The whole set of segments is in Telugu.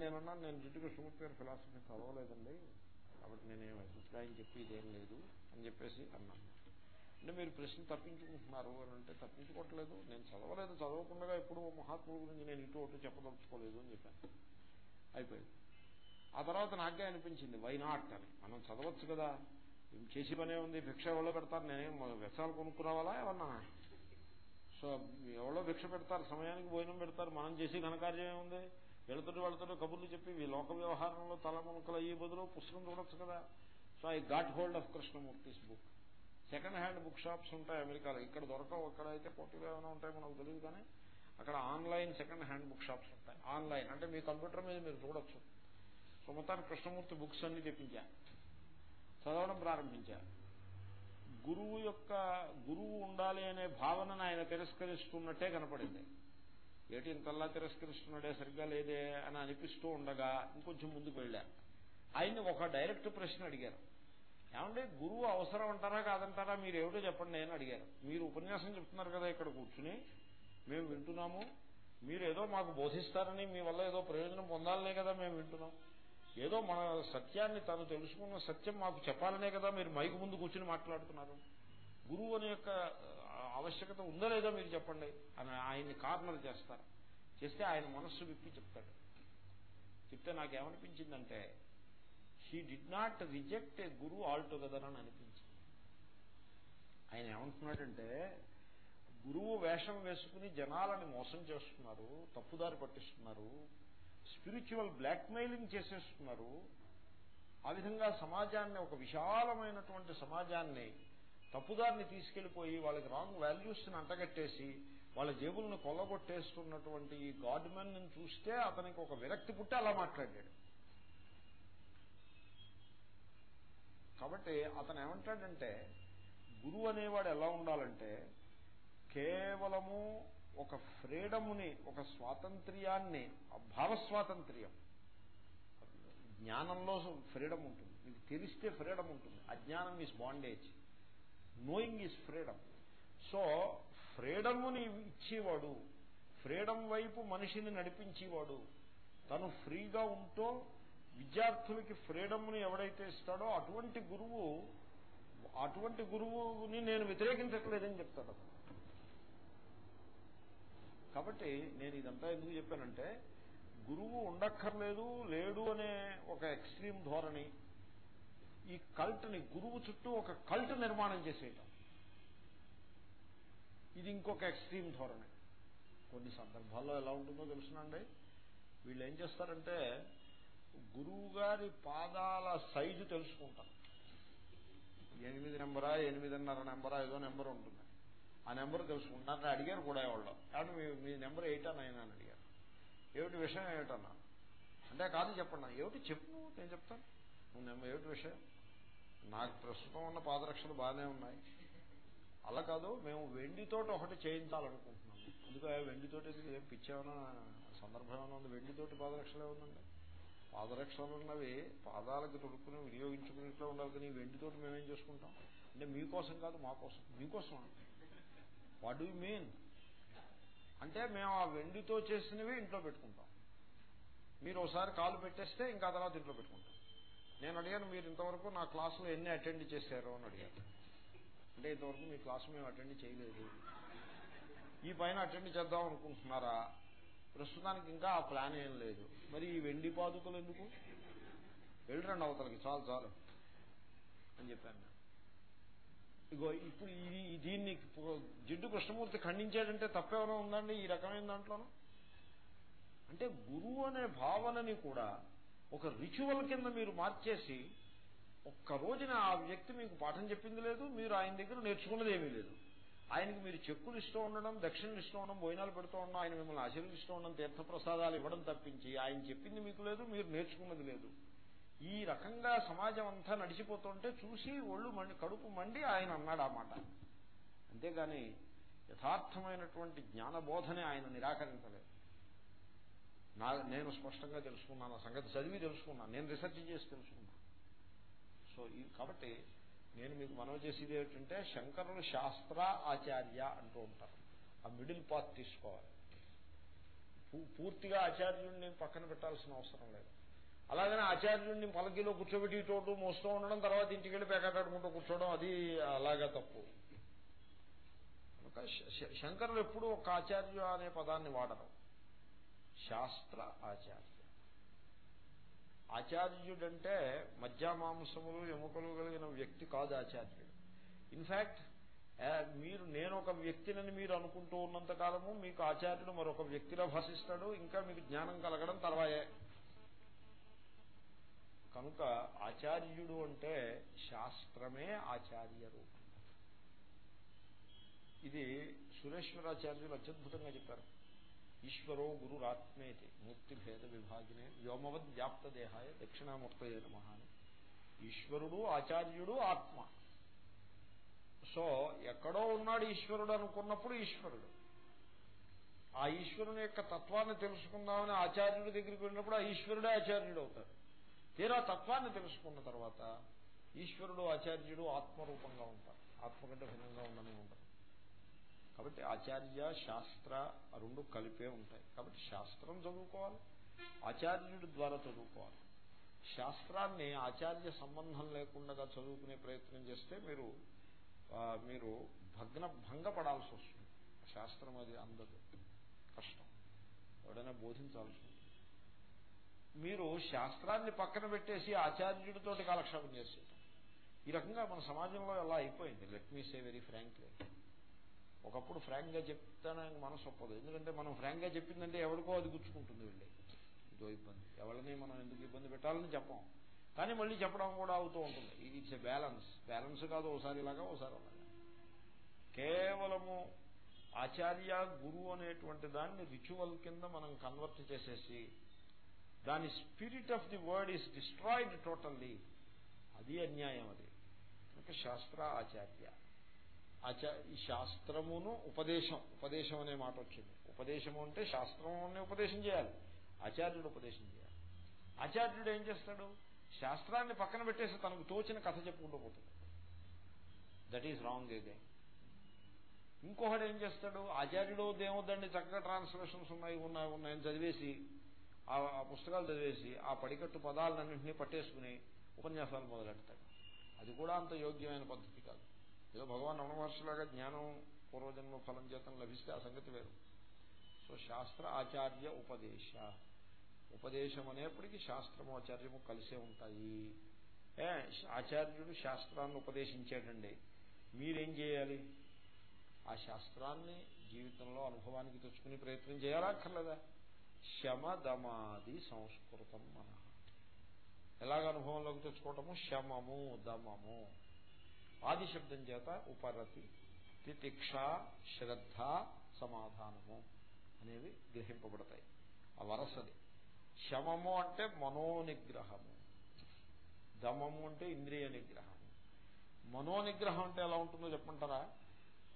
నేనన్నా నేను జిడ్డు కృష్ణమూర్తి గారి ఫిలాసఫీ చదవలేదండి. కాబట్టి నేనేం అభిప్రాయం చెప్పి ఇదేం లేదు అని చెప్పేసి అన్నాను అంటే మీరు ప్రశ్న తప్పించుకుంటున్నారు అని అంటే తప్పించుకోవట్లేదు. నేను చదవలేదు చదవకుండా ఎప్పుడు మహాత్ముల గురించి నేను ఇటు ఒకటి చెప్పదలుచుకోలేదు అని చెప్పాను. అయిపోయింది. ఆ తర్వాత నాకే అనిపించింది వై నాట్ అని. మనం చదవచ్చు కదా. ఏం చేసి పనే ఉంది భిక్ష ఎవరో పెడతారు నేనేం వ్యసాలు కొనుక్కురావాలా ఏమన్నా? సో ఎవరో భిక్ష పెడతారు సమయానికి భోజనం పెడతారు మనం చేసి ఘనకార్యం ఏముంది? వెళుతుంటే వెళుతుంటే కబుర్లు చెప్పి ఈ లోక వ్యవహారంలో తలమునకలు అయ్యే బదులు పుస్తకం చూడొచ్చు కదా. So I got hold of Krishnamurti's book second hand book shops ఉంటాయి అమెరికాలో. ఇక్కడ దొరకవు అక్కడ అయితే పోటీలు ఏమైనా ఉంటాయి మనకు తెలియదు కానీ అక్కడ online second hand book shops ఉంటాయి. ఆన్లైన్ అంటే మీ కంప్యూటర్ మీద మీరు చూడొచ్చు. సో మొత్తానికి కృష్ణమూర్తి బుక్స్ అన్ని తెప్పించా. చదవడం ప్రారంభించా. గురువు యొక్క గురువు ఉండాలి అనే భావనను ఆయన తిరస్కరిస్తున్నట్టే కనపడింది. ఏటి ఇంతల్లా తిరస్కరిస్తున్నాడే సరిగ్గా లేదే అని అనిపిస్తూ ఉండగా ఇంకొంచెం ముందుకు వెళ్ళా. ఆయన్ని ఒక డైరెక్ట్ ప్రశ్న అడిగారు. ఏమంటే గురువు అవసరం అంటారా కాదంటారా మీరు ఏమిటో చెప్పండి అని అడిగారు. మీరు ఉపన్యాసం చెప్తున్నారు కదా ఇక్కడ కూర్చుని మేము వింటున్నాము మీరు ఏదో మాకు బోధిస్తారని మీ వల్ల ఏదో ప్రయోజనం పొందాలనే కదా మేము వింటున్నాం. ఏదో మన సత్యాన్ని తను తెలుసుకున్న సత్యం మాకు చెప్పాలనే కదా మీరు మైకు ముందు కూర్చుని మాట్లాడుతున్నారు. గురువు అనే యొక్క ఆవశ్యకత ఉందో లేదో మీరు చెప్పండి అని ఆయన్ని కార్నర్ చేస్తారు. చేస్తే ఆయన మనస్సు విప్పి చెప్తాడు. చెప్తే నాకేమనిపించిందంటే he did not reject a guru altogether అని అనిపించింది. ఆయన ఏమంటున్నాడంటే గురువు వేషం వేసుకుని జనాలని మోసం చేస్తున్నారు తప్పుదారి పట్టిస్తున్నారు స్పిరిచువల్ బ్లాక్మెయిలింగ్ చేసేస్తున్నారు. ఆ విధంగా సమాజాన్ని ఒక విశాలమైనటువంటి సమాజాన్ని తప్పుదారిని తీసుకెళ్ళిపోయి వాళ్ళకి రాంగ్ వాల్యూస్ని అంటగట్టేసి వాళ్ళ జేబులను కొల్లగొట్టేస్తున్నటువంటి ఈ గాడ్మెన్ చూస్తే అతనికి ఒక విరక్తి పుట్టి అలా మాట్లాడాడు. కాబట్టి అతను ఏమంటాడంటే గురువు అనేవాడు ఎలా ఉండాలంటే కేవలము ఒక ఫ్రీడముని ఒక స్వాతంత్ర్యాన్ని భావస్వాతంత్ర్యం. జ్ఞానంలో ఫ్రీడమ్ ఉంటుంది. మీకు తెలిస్తే ఫ్రీడమ్ ఉంటుంది. అజ్ఞానం is bondage knowing is freedom so ఫ్రీడమ్ని ఇచ్చేవాడు ఫ్రీడమ్ వైపు మనిషిని నడిపించేవాడు తను ఫ్రీగా ఉంటూ విద్యార్థులకి ఫ్రీడమ్ని ఎవడైతే ఇస్తాడో అటువంటి గురువు అటువంటి గురువుని నేను వ్యతిరేకించట్లేదని చెప్తాడు కాబట్టి నేను ఇదంతా ఎందుకు చెప్పానంటే గురువు ఉండక్కర్లేదు లేడు అనే ఒక ఎక్స్ట్రీమ్ ధోరణి ఈ కల్ట్ని గురువు చుట్టూ ఒక కల్ట్ నిర్మాణం చేసేయటం. ఇది ఇంకొక ఎక్స్ట్రీమ్ ధోరణి. కొన్ని సందర్భాల్లో ఎలా ఉంటుందో తెలుసునండి. వీళ్ళు ఏం చేస్తారంటే గురువు గారి పాదాల సైజు తెలుసుకుంటారు. ఎనిమిది నెంబరా ఎనిమిదిన్నర నెంబరా ఏదో నెంబర్ ఉంటుంది. ఆ నెంబర్ తెలుసుకుంటారు అడిగారు కూడా వాళ్ళు కాబట్టి మీ మీ నెంబర్ ఎయిటా నైన్ అని అడిగారు. ఏమిటి విషయం ఏమిటన్నా? అంటే కాదు చెప్పండి ఏమిటి చెప్పు నువ్వు నేను చెప్తాను. నువ్వు నెంబర్ ఏమిటి విషయం? నాకు ప్రస్తుతం ఉన్న పాదరక్షలు బాగానే ఉన్నాయి. అలా కాదు మేము వెండితోటి ఒకటి చేయించాలనుకుంటున్నాము ఎందుకు వెండితోటి ఏం పిచ్చేమన్నా సందర్భం ఏమైనా ఉంది? వెండితోటి పాదరక్షలే ఉందండి పాదరక్షలు ఉన్నవి పాదాలకు తొడుక్కుని వినియోగించుకునేట్లో ఉండాలి కానీ వెండితోటి మేమేం చేసుకుంటాం? అంటే మీకోసం కాదు మా కోసం. మీకోసం వాట్ డూ మీన్ అంటే మేము ఆ వెండితో చేసినవి ఇంట్లో పెట్టుకుంటాం. మీరు ఒకసారి కాలు పెట్టేస్తే ఇంకా తర్వాత ఇంట్లో పెట్టుకుంటాం. నేను అడిగాను మీరు ఇంతవరకు నా క్లాసులో ఎన్ని అటెండ్ చేశారు అని అడిగాను అంటే ఇంతవరకు మీ క్లాసు మేము అటెండ్ చేయలేదు. ఈ పైన అటెండ్ చేద్దాం అనుకుంటున్నారా? ప్రస్తుతానికి ఇంకా ఆ ప్లాన్ ఏం లేదు. మరి ఈ వెండి పాదుకలు ఎందుకు? వెళ్ళరండి అవతలకి చాలు చాలు అని చెప్పాను ఇగో ఇప్పుడు ఇది దీన్ని జిడ్డు కృష్ణమూర్తి ఖండించాడంటే తప్పేమైనా ఉందండి ఈ రకమైన దాంట్లోనూ? అంటే గురువు అనే భావనని కూడా ఒక రిచువల్ కింద మీరు మార్చేసి ఒక్క రోజున ఆ వ్యక్తి మీకు పాఠం చెప్పింది లేదు మీరు ఆయన దగ్గర నేర్చుకున్నది ఏమీ లేదు. ఆయనకి మీరు చెక్కులు ఇస్తూ ఉండడం దక్షిణలు ఇస్తూ ఉండడం భోజనాలు పెడుతూ ఉండడం ఆయన మిమ్మల్ని ఆశీర్వదిస్తూ ఉండడం తీర్థప్రసాదాలు ఇవ్వడం తప్పించి ఆయన చెప్పింది మీకు లేదు మీరు నేర్చుకున్నది లేదు. ఈ రకంగా సమాజం అంతా నడిచిపోతుంటే చూసి ఒళ్ళు మండి కడుపు మండి ఆయన అన్నాడు ఆ మాట. అంతేగాని యథార్థమైనటువంటి జ్ఞానబోధనే ఆయన నిరాకరించలేదు. నా నేను స్పష్టంగా తెలుసుకున్నాను ఆ సంగతి చదివి తెలుసుకున్నాను నేను రీసెర్చ్ చేసి తెలుసుకున్నాను. సో ఇది కాబట్టి నేను మీకు మనవి చేసేది ఏమిటంటే శంకరులు శాస్త్ర ఆచార్య అంటూ ఉంటారు. ఆ మిడిల్ పాత్ తీసుకోవాలి. పూర్తిగా ఆచార్యుడిని పక్కన పెట్టాల్సిన అవసరం లేదు. అలాగనే ఆచార్యుడిని పలకీలో కూర్చోబెట్టి మోస్తూ ఉండడం తర్వాత ఇంటికి వెళ్ళి పేకాటాడుకుంటూ కూర్చోవడం అది అలాగా తప్పు. శంకరులు ఎప్పుడూ ఒక ఆచార్య అనే పదాన్ని వాడరు. శాస్త్ర ఆచార్య ఆచార్యుడంటే మధ్యామాంసములు ఎముకలు కలిగిన వ్యక్తి కాదు ఆచార్యుడు. ఇన్ఫాక్ట్ మీరు నేను ఒక వ్యక్తినని మీరు అనుకుంటూ ఉన్నంత కాలము మీకు ఆచార్యుడు మరొక వ్యక్తిలో భాషిస్తాడు ఇంకా మీకు జ్ఞానం కలగడం తర్వాయే. కనుక ఆచార్యుడు అంటే శాస్త్రమే ఆచార్య రూపం. ఇది సురేశ్వరాచార్యులు అత్యద్భుతంగా చెప్పారు. ఈశ్వరో గురురాత్మేతి ముక్తి భేద విభాగినే. వ్యోమవద్ వ్యాప్త దేహాయ దక్షిణామూర్తయే నమ ఈశ్వరుడు ఆచార్యుడు ఆత్మ. సో ఎక్కడో ఉన్నాడు ఈశ్వరుడు అనుకున్నప్పుడు ఈశ్వరుడు. ఆ ఈశ్వరుని యొక్క తత్వాన్ని తెలుసుకుందామని ఆచార్యుడి దగ్గరికి వెళ్ళినప్పుడు ఆ ఈశ్వరుడే ఆచార్యుడు అవుతాడు. తీరా తత్వాన్ని తెలుసుకున్న తర్వాత ఈశ్వరుడు ఆచార్యుడు ఆత్మరూపంగా ఉంటారు. ఆత్మ కంటే భిన్నంగా ఉండని ఉంటారు కాబట్టి ఆచార్య శాస్త్ర రెండు కలిపే ఉంటాయి. కాబట్టి శాస్త్రం చదువుకోవాలి ఆచార్యుడి ద్వారా చదువుకోవాలి. శాస్త్రాన్ని ఆచార్య సంబంధం లేకుండా చదువుకునే ప్రయత్నం చేస్తే మీరు మీరు భగ్న భంగపడాల్సి వస్తుంది. శాస్త్రం అది అందదు. కష్టం. ఎవడైనా బోధించాల్సి ఉంటుంది. మీరు శాస్త్రాన్ని పక్కన పెట్టేసి ఆచార్యుడితోటి కాలక్షేపం చేసేయటం. ఈ రకంగా మన సమాజంలో ఎలా అయిపోయింది. Let me say very frankly ఒకప్పుడు ఫ్రాంక్గా చెప్తానని మనసు ఒప్పదు. ఎందుకంటే మనం ఫ్రాంక్గా చెప్పిందంటే ఎవరికో అది గుచ్చుకుంటుంది వెళ్ళి. ఇదో ఇబ్బంది. ఎవరిని మనం ఎందుకు ఇబ్బంది పెట్టాలని చెప్పం. కానీ మళ్ళీ చెప్పడం కూడా అవుతూ ఉంటుంది. ఇట్స్ ఎ బ్యాలెన్స్ బ్యాలెన్స్ కాదు ఒకసారి ఇలాగా ఒకసారి అలాగా. కేవలము ఆచార్య గురువు అనేటువంటి దాన్ని రిచువల్ కింద మనం కన్వర్ట్ చేసేసి దాని spirit of the word is destroyed totally అది అన్యాయం అది. కనుక శాస్త్ర ఆచార్య. శాస్త్రమును ఉపదేశం ఉపదేశం అనే మాట వచ్చింది. ఉపదేశము అంటే శాస్త్రం ఉపదేశం చేయాలి. ఆచార్యుడు ఉపదేశం చేయాలి. ఆచార్యుడు ఏం చేస్తాడు? శాస్త్రాన్ని పక్కన పెట్టేసి తనకు తోచిన కథ చెప్పుకుంటూ పోతుంది దట్ ఈజ్ రాంగ్ అగైన్ ఇంకొకడు ఏం చేస్తాడు? ఆచార్యుడు దేవద్దండి చక్కగా ట్రాన్స్లేషన్స్ ఉన్నాయి ఉన్నాయి ఉన్నాయని చదివేసి ఆ పుస్తకాలు చదివేసి ఆ పడికట్టు పదాలన్నింటినీ పట్టేసుకుని ఉపన్యాసాలు మొదలెడతాడు. అది కూడా అంత యోగ్యమైన పద్ధతి కాదు. ఏదో భగవాన్ రమణ జ్ఞానం పూర్వజన్మ ఫలం చేతం లభిస్తే ఆ సంగతి వేరు. సో శాస్త్ర ఆచార్య ఉపదేశ. ఉపదేశం అనేప్పటికీ శాస్త్రము ఆచార్యము కలిసే ఉంటాయి. ఏ ఆచార్యుడు శాస్త్రాన్ని ఉపదేశించాడండి మీరేం చేయాలి? ఆ శాస్త్రాన్ని జీవితంలో అనుభవానికి తెచ్చుకునే ప్రయత్నం చేయాలక్కర్లేదా శమదమాది సంస్కృతం మన. ఎలాగ అనుభవంలోకి తెచ్చుకోవటము? శమము దమము. ఆది శబ్దం చేత ఉపరతి. తితిక్ష శ్రద్ధ సమాధానము అనేవి గ్రహింపబడతాయి. ఆ వరసది. శమము అంటే మనోనిగ్రహము. దమము అంటే ఇంద్రియ నిగ్రహము. మనోనిగ్రహం అంటే ఎలా ఉంటుందో చెప్పంటారా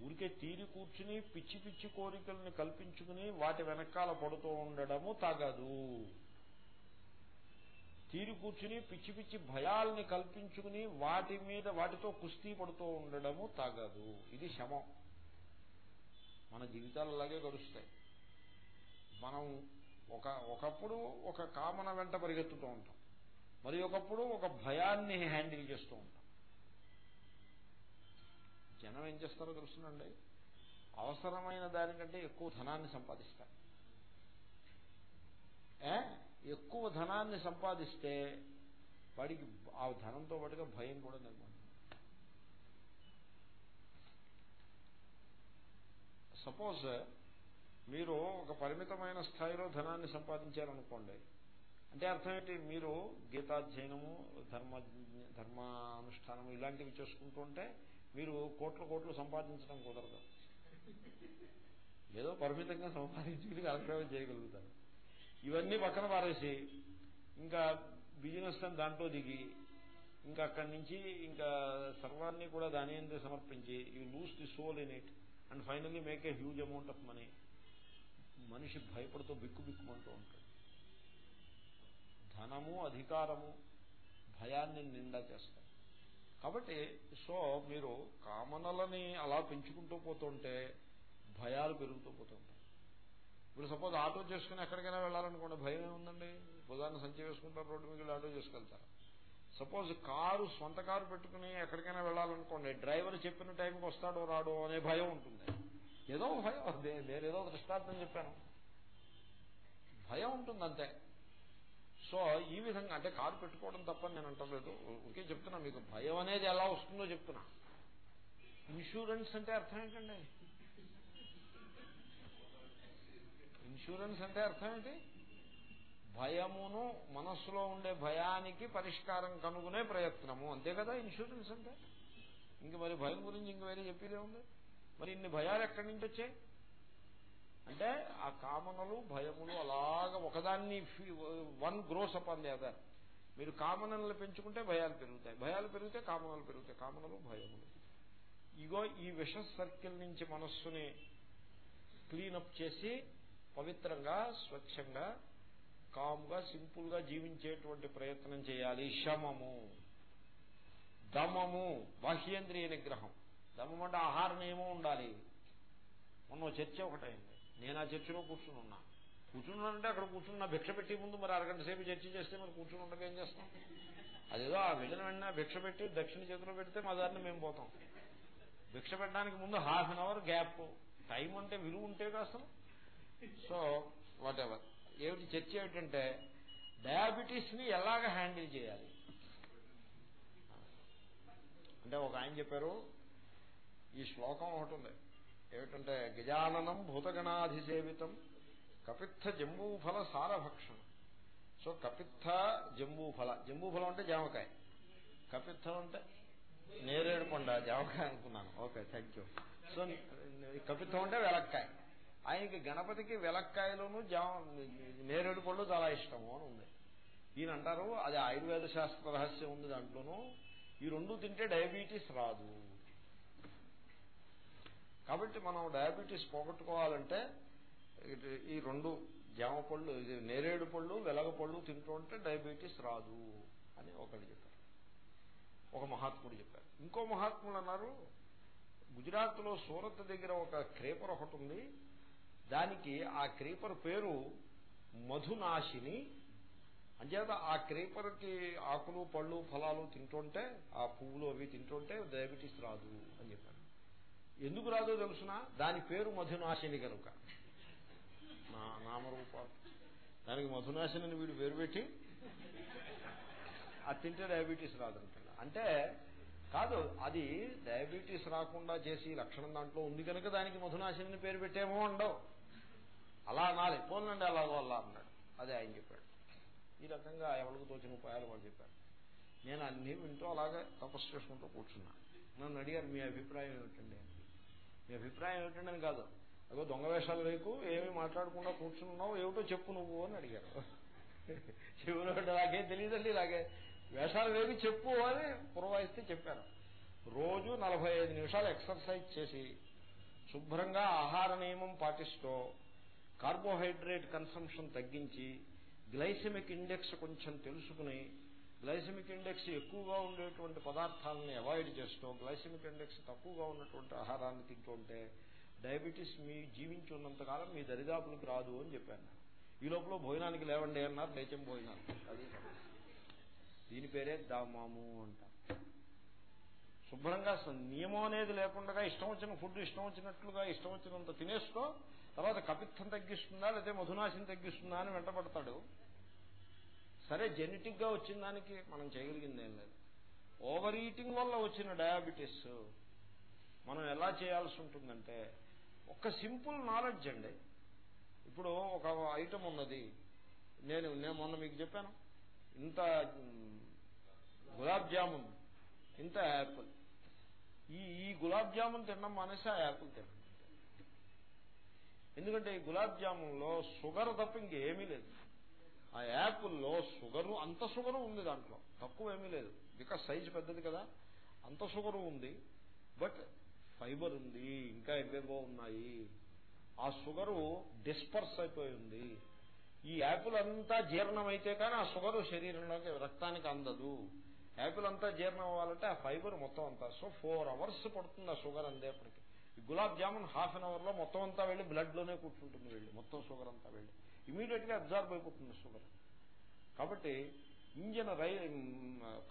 ఊరికే తీరి కూర్చుని పిచ్చి పిచ్చి కోరికల్ని కల్పించుకుని వాటి వెనకాల పడుతూ ఉండడము తగదు. తీరి కూర్చుని పిచ్చి పిచ్చి భయాల్ని కల్పించుకుని వాటి మీద వాటితో కుస్తీ పడుతూ ఉండడము తగదు. ఇది శమం. మన జీవితాలు అలాగే గడుస్తాయి. మనం ఒక ఒకప్పుడు ఒక కామన వెంట పరిగెత్తుతూ ఉంటాం. మరి ఒకప్పుడు ఒక భయాన్ని హ్యాండిల్ చేస్తూ ఉంటాం. జనం ఏం చేస్తారో తెలుస్తుందండి అవసరమైన దానికంటే ఎక్కువ ధనాన్ని సంపాదిస్తారు. ఎక్కువ ధనాన్ని సంపాదిస్తే వాడికి ఆ ధనంతో పాటుగా భయం కూడా నిర్మాణం సపోజ్ మీరు ఒక పరిమితమైన స్థాయిలో ధనాన్ని సంపాదించారనుకోండి అంటే అర్థం ఏంటి? మీరు గీతాధ్యయనము ధర్మ ధర్మానుష్ఠానము ఇలాంటివి చేసుకుంటుంటే మీరు కోట్లు కోట్లు సంపాదించడం కుదరదు. ఏదో పరిమితంగా సంపాదించుకుని కాలక్షేపం చేయగలుగుతారు. ఇవన్నీ పక్కన పారేసి ఇంకా బిజినెస్ అని దాంట్లో దిగి ఇంకా అక్కడి నుంచి ఇంకా సర్వాన్ని కూడా దాని అందే సమర్పించి you lose the soul in it and finally make a huge amount of money మనిషి భయపడుతూ బిక్కు బిక్కుమంటూ ఉంటాడు. ధనము అధికారము భయాన్ని నిండా చేస్తాయి. కాబట్టి సో మీరు కామనలని అలా పెంచుకుంటూ పోతుంటే భయాలు పెరుగుతూ పోతుంటాయి. ఇప్పుడు సపోజ్ ఆటో చేసుకుని ఎక్కడికైనా వెళ్ళాలనుకోండి భయం ఏముందండి? ఉదాహరణ సంచి వేసుకుంటారు రోడ్డు మీద ఆటో చేసుకెళ్తారు. సపోజ్ కారు సొంత కారు పెట్టుకుని ఎక్కడికైనా వెళ్ళాలనుకోండి డ్రైవర్ చెప్పిన టైంకి వస్తాడో రాడో అనే భయం ఉంటుంది. ఏదో భయం నేను ఏదో దృష్టార్థం చెప్పాను. భయం ఉంటుంది అంతే సో ఈ విధంగా అంటే కారు పెట్టుకోవడం తప్పని నేను అంటలేదు. ఓకే చెప్తున్నా మీకు భయం అనేది ఎలా వస్తుందో చెప్తున్నా. ఇన్సూరెన్స్ అంటే అర్థం ఏంటండి? ఇన్సూరెన్స్ అంటే అర్థం ఏంటి? భయమును మనస్సులో ఉండే భయానికి పరిష్కారం కనుగొనే ప్రయత్నము. అంతే కదా ఇన్సూరెన్స్ అంటే? ఇంక మరి భయం గురించి ఇంక వేరే చెప్పేదే ఉంది మరి ఇన్ని భయాలు ఎక్కడి నుంచి వచ్చాయి? అంటే ఆ కామనలు భయములు అలాగ ఒకదాన్ని one grows up and the other. మీరు కామనలు పెంచుకుంటే భయాలు పెరుగుతాయి. భయాలు పెరిగితే కామనలు పెరుగుతాయి. కామనలు భయములు. ఇగో ఈ విష సర్కిల్ నుంచి మనస్సుని క్లీనప్ చేసి పవిత్రంగా స్వచ్ఛంగా కామ్గా సింపుల్గా జీవించేటువంటి ప్రయత్నం చేయాలి. శమము. దమము. బాహ్యేంద్రియ నిగ్రహం. దమం అంటే ఆహారం ఏమో ఉండాలి. మొన్న చర్చ ఒకటైంది. నేను ఆ చర్చలో కూర్చుని ఉన్నా కూర్చున్నానంటే అక్కడ కూర్చున్న భిక్ష పెట్టి ముందు మరి అరగంట సేపు చర్చ చేస్తే మరి కూర్చుని ఉండగా ఏం చేస్తాం? అదేదో ఆ వెళ్ళిన వెంటనే భిక్ష పెట్టి దక్షిణ చేతిలో పెడితే మా దారిని మేము పోతాం. భిక్ష పెట్టడానికి ముందు half an hour gap. Time అంటే విలువ ఉంటే కాస్తాం సో వాట్ ఎవర్ ఏమిటి చర్చ ఏమిటంటే డయాబెటీస్ని ఎలాగ హ్యాండిల్ చేయాలి? అంటే ఒక ఆయన చెప్పారు ఈ శ్లోకం ఒకటి ఉంది. ఏమిటంటే గజాననం భూతగణాధిసేవితం కపిత్థ జంబూఫల సారభక్షణం. సో కపిత్థ జంబూఫల. జంబూఫలం అంటే జామకాయ. కపిత్థం అంటే నేరేడు కొండ జామకాయ అనుకున్నాను. ఓకే థ్యాంక్ యూ సో కపిత్థం అంటే వెలక్కాయ. ఆయనకి గణపతికి వెలక్కాయలోను జామ నేరేడు పళ్ళు చాలా ఇష్టము అని ఉంది. ఈయన అంటారు అది ఆయుర్వేద శాస్త్ర రహస్యం ఉంది దాంట్లోనూ. ఈ రెండు తింటే డయాబెటీస్ రాదు. కాబట్టి మనం డయాబెటీస్ పోగొట్టుకోవాలంటే ఈ రెండు జామ పళ్ళు ఇది నేరేడు పళ్ళు వెలగ పళ్ళు తింటూ ఉంటే డయాబెటీస్ రాదు అని ఒకటి చెప్పారు. ఒక మహాత్ముడు చెప్పారు. ఇంకో మహాత్ముడు అన్నారు గుజరాత్లో సూరత్ దగ్గర ఒక క్రేపర్ ఒకటి ఉంది. దానికి ఆ క్రీపర్ పేరు మధునాశిని. అంచేత ఆ క్రీపర్కి ఆకులు పళ్ళు ఫలాలు తింటుంటే ఆ పువ్వులు అవి తింటుంటే డయాబెటీస్ రాదు అని చెప్పారు. ఎందుకు రాదో తెలుసునా? దాని పేరు మధునాశిని కనుక. నా నామరూపాలు దానికి మధునాశిని వీడు పేరు పెట్టి అది తింటే డయాబెటీస్ రాదంటున్నా అంటే కాదు అది డయాబెటీస్ రాకుండా చేసి లక్షణం దాంట్లో ఉంది కనుక దానికి మధునాశిని పేరు పెట్టేమో ఉండవు. అలా అనాలి పోనండి అలాగో అలా అన్నాడు. అదే ఆయన చెప్పాడు. ఈ రకంగా ఎవరికి తోచిన ఉపాయాలు వాళ్ళు చెప్పారు నేను అన్ని వింటూ అలాగే తపస్సు చేసుకుంటూ కూర్చున్నా. నన్ను అడిగారు మీ అభిప్రాయం ఏమిటండి? మీ అభిప్రాయం ఏమిటండి? అని కాదు. అదో దొంగ వేషాలు వేకు ఏమి మాట్లాడకుండా కూర్చున్నావు ఏమిటో చెప్పు నువ్వు అని అడిగారు. శివుడు నాకేం తెలియదండి ఇలాగే వేషాలు వేగి చెప్పు అని పురవాయిస్తే చెప్పారు. రోజు నలభై ఐదు నిమిషాలు ఎక్సర్సైజ్ చేసి శుభ్రంగా ఆహార నియమం పాటిస్తూ కార్బోహైడ్రేట్ కన్సంప్షన్ తగ్గించి గ్లైసెమిక్ ఇండెక్స్ కొంచెం తెలుసుకుని గ్లైసెమిక్ ఇండెక్స్ ఎక్కువగా ఉండేటువంటి పదార్థాలను అవాయిడ్ చేస్తూ గ్లైసెమిక్ ఇండెక్స్ తక్కువగా ఉన్నటువంటి ఆహారాన్ని తింటుంటే డయాబెటీస్ మీ జీవించున్నంతకాలం మీ దరిదాపులకు రాదు అని చెప్పాను. ఈ లోపల భోజనానికి లేవండి అన్నారు లేచం భోజనాలు అది దీని పేరే దామాము అంట. శుభ్రంగా నియమం అనేది లేకుండా ఇష్టం వచ్చిన ఫుడ్ ఇష్టం వచ్చినట్లుగా ఇష్టం వచ్చినంత తినేస్తూ తర్వాత కపిత్వం తగ్గిస్తుందా లేదా మధునాశం తగ్గిస్తుందా అని వెంటబడతాడు సరే జెనెటిక్గా వచ్చిన దానికి మనం చేయగలిగింది ఏం లేదు. ఓవర్ ఈటింగ్ వల్ల వచ్చిన డయాబెటీస్ మనం ఎలా చేయాల్సి ఉంటుందంటే ఒక సింపుల్ నాలెడ్జ్ అండి. ఇప్పుడు ఒక ఐటమ్ ఉన్నది. నేను నేను మొన్న మీకు చెప్పాను. ఇంత గులాబ్ జామున్ ఇంత యాపిల్. ఈ ఈ గులాబ్ జామున్ తినడం మానేసి ఆ యాపిల్ తినడం. ఎందుకంటే ఈ గులాబ్ జామున్లో షుగర్ తప్ప ఇంకేమీ లేదు. ఆ యాపిల్లో షుగరు అంత షుగరు ఉంది దాంట్లో. తక్కువ ఏమీ లేదు. బికాస్ సైజు పెద్దది కదా. అంత షుగరు ఉంది. బట్ ఫైబర్ ఉంది. ఇంకా ఎవేవో ఉన్నాయి. ఆ షుగరు డిస్పర్స్ అయిపోయి ఉంది. ఈ యాపిల్ అంతా జీర్ణమైతే కానీ ఆ షుగర్ శరీరంలోకి రక్తానికి అందదు. యాపిల్ అంతా జీర్ణం అవ్వాలంటే ఆ ఫైబర్ మొత్తం అంతా. సో ఫోర్ అవర్స్ పడుతుంది ఆ షుగర్ అందేపటికి గులాబ్ జామున్ హాఫ్ అన్ అవర్లో మొత్తం అంతా వెళ్ళి బ్లడ్లోనే కూర్చుంటుంది వెళ్ళి. మొత్తం షుగర్ అంతా వెళ్ళి. ఇమీడియట్గా అబ్జార్బ్ అయిపోతుంది షుగర్ కాబట్టి ఇంజన్ రై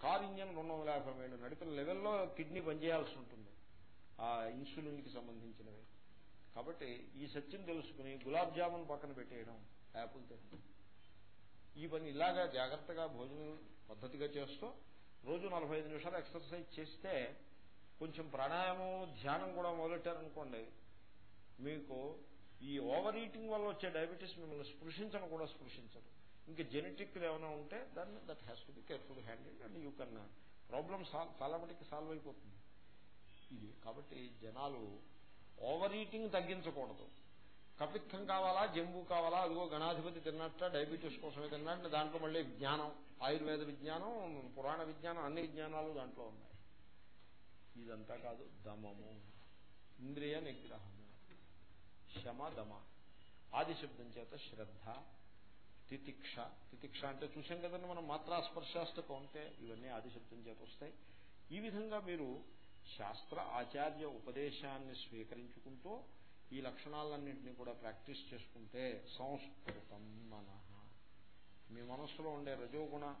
కార్ ఇంజన్ రెండు వందల యాభై వేలు నడిపిన లెవెల్లో కిడ్నీ పనిచేయాల్సి ఉంటుంది. ఆ ఇన్సులిన్కి సంబంధించినవి. కాబట్టి ఈ సత్యం తెలుసుకుని గులాబ్ జామున్ పక్కన పెట్టేయడం యాపిల్ తినడం ఈ పని ఇలాగా జాగ్రత్తగా భోజనం పద్ధతిగా చేస్తూ రోజు నలభై ఐదు నిమిషాలు ఎక్సర్సైజ్ చేస్తే కొంచెం ప్రాణాయామం ధ్యానం కూడా మొదలెట్టారనుకోండి మీకు ఈ ఓవర్ ఈటింగ్ వల్ల వచ్చే డయాబెటీస్ మిమ్మల్ని స్పృశించను కూడా స్పృశించదు ఇంకా జెనెటిక్ ఏమైనా ఉంటే దాన్ని that has to be careful handle and you can problem solve చాలా మటుకి సాల్వ్ అయిపోతుంది. ఇది కాబట్టి జనాలు ఓవర్ ఈటింగ్ తగ్గించకూడదు. కపిత్వం కావాలా జంబు కావాలా అదిగో గణాధిపతి తిన్నట్ట డయాబెటీస్ కోసమే తిన్నట్టు దాంట్లో మళ్ళీ జ్ఞానం ఆయుర్వేద విజ్ఞానం పురాణ విజ్ఞానం అన్ని విజ్ఞానాలు దాంట్లో ఉన్నాయి. ఇదంతా కాదు దమము. ఇంద్రియ నిగ్రహము. శమ దమ. ఆదిశబ్దం చేత శ్రద్ధ తితిక్ష. తితిక్ష అంటే చూసాం కదండి మనం మాత్రాస్పర్శాష్టకం ఉంటే ఇవన్నీ ఆదిశబ్దం చేత వస్తాయి. ఈ విధంగా మీరు శాస్త్ర ఆచార్య ఉపదేశాన్ని స్వీకరించుకుంటూ ఈ లక్షణాలన్నింటినీ కూడా ప్రాక్టీస్ చేసుకుంటే సంస్కృతం మన. మీ మనస్సులో ఉండే రజోగుణ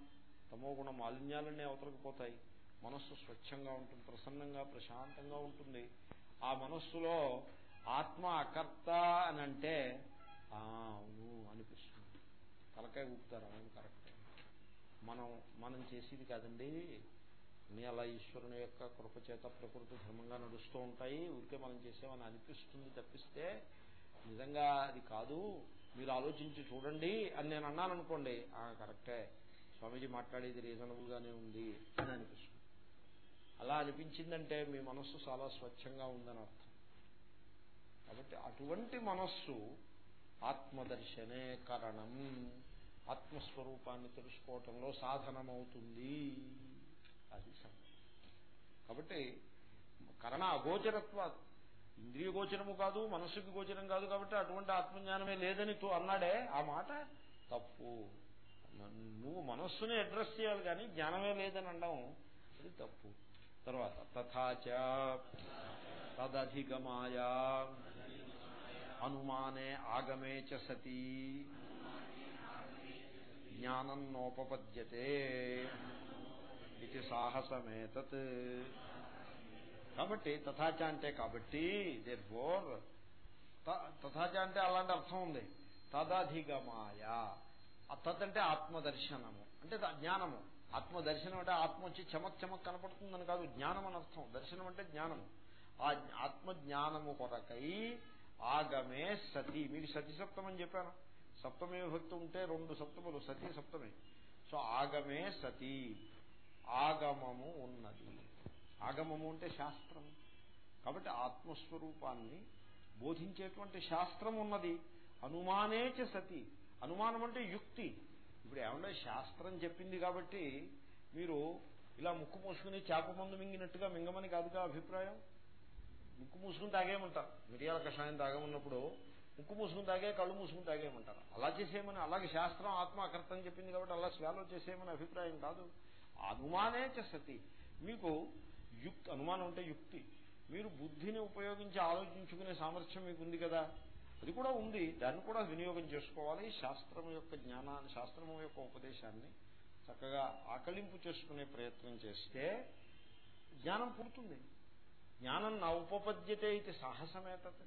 తమోగుణ మాలిన్యాలన్నీ అవతలకు పోతాయి. మనస్సు స్వచ్ఛంగా ఉంటుంది ప్రసన్నంగా ప్రశాంతంగా ఉంటుంది. ఆ మనస్సులో ఆత్మ అకర్త అని అంటే అవును అనిపిస్తుంది. తలకాయ ఊపుతారు అవును కరెక్ట్. మనం మనం చేసేది కాదండి. అన్ని అలా ఈశ్వరుని యొక్క కృపచేత ప్రకృతి ధర్మంగా నడుస్తూ ఉంటాయి. ఊరికే మనం చేసామని అనిపిస్తుంది తప్పిస్తే నిజంగా అది కాదు. మీరు ఆలోచించి చూడండి అని నేను అన్నాను అనుకోండి కరెక్టే. స్వామీజీ మాట్లాడేది రీజనబుల్ గానే ఉంది అని అనిపిస్తుంది. అలా అనిపించిందంటే మీ మనస్సు చాలా స్వచ్ఛంగా ఉందని అర్థం. కాబట్టి అటువంటి మనస్సు ఆత్మదర్శనే కరణం. ఆత్మస్వరూపాన్ని తెలుసుకోవటంలో సాధనమవుతుంది. అది కాబట్టి కరణ అగోచరత్వ ఇంద్రియ గోచరము కాదు మనస్సుకి గోచరం కాదు కాబట్టి అటువంటి ఆత్మజ్ఞానమే లేదని తూ అన్నాడే ఆ మాట తప్పు. నువ్వు మనస్సుని అడ్రస్ చేయాలి కానీ జ్ఞానమే లేదని అనడం అది తప్పు. తర్వాత తథాచ తదధిగమాయ. అనుమానే ఆగమే చ సతీ. జ్ఞానం నోపపద్యతే ఇది సాహసమేతత్. కాబట్టి తథాచ అంటే కాబట్టి దేర్ ఫోర్ తథాచ అంటే అలాంటి అర్థం ఉంది. తదధిగమాయ. తత్ అంటే ఆత్మదర్శనము. అంటే జ్ఞానము. ఆత్మ దర్శనం అంటే ఆత్మ వచ్చి చమక్ చమక్ కనపడుతుందని కాదు జ్ఞానం అని అర్థం. దర్శనం అంటే జ్ఞానం. ఆ ఆత్మజ్ఞానము కొరకై ఆగమే సతి. మీకు సతి సప్తమని చెప్పాను సప్తమే విభక్తి ఉంటే రెండు సప్తములు సతీ సప్తమే. సో ఆగమే సతీ. ఆగమము ఉన్నది. ఆగమము అంటే శాస్త్రము కాబట్టి ఆత్మస్వరూపాన్ని బోధించేటువంటి శాస్త్రం ఉన్నది. అనుమానేచ సతి. అనుమానం అంటే యుక్తి. ఇప్పుడు ఏమన్నా శాస్త్రం చెప్పింది కాబట్టి మీరు ఇలా ముక్కు మూసుకుని చేప మందు మింగినట్టుగా మింగమని కాదుగా అభిప్రాయం? ముక్కు మూసుకుని తాగేయమంటారు. మిరియాల కషాయం తాగమన్నప్పుడు ముక్కు మూసుకుని తాగే కళ్ళు మూసుకుని తాగేయమంటారు. అలా చేసేయమని అలాగే శాస్త్రం ఆత్మ అకర్తం చెప్పింది కాబట్టి అలా స్వాలో చేసేయమని అభిప్రాయం కాదు. అనుమానే సతి మీకు యుక్తి అనుమానం అంటే యుక్తి. మీరు బుద్ధిని ఉపయోగించి ఆలోచించుకునే సామర్థ్యం మీకు ఉంది కదా. అది కూడా ఉంది. దాన్ని కూడా వినియోగం చేసుకోవాలి. శాస్త్రం యొక్క జ్ఞానాన్ని శాస్త్రం యొక్క ఉపదేశాన్ని చక్కగా ఆకలింపు చేసుకునే ప్రయత్నం చేస్తే జ్ఞానం పుడుతుంది. జ్ఞానం నా ఉపపద్యతే ఇది సాహసమేతత్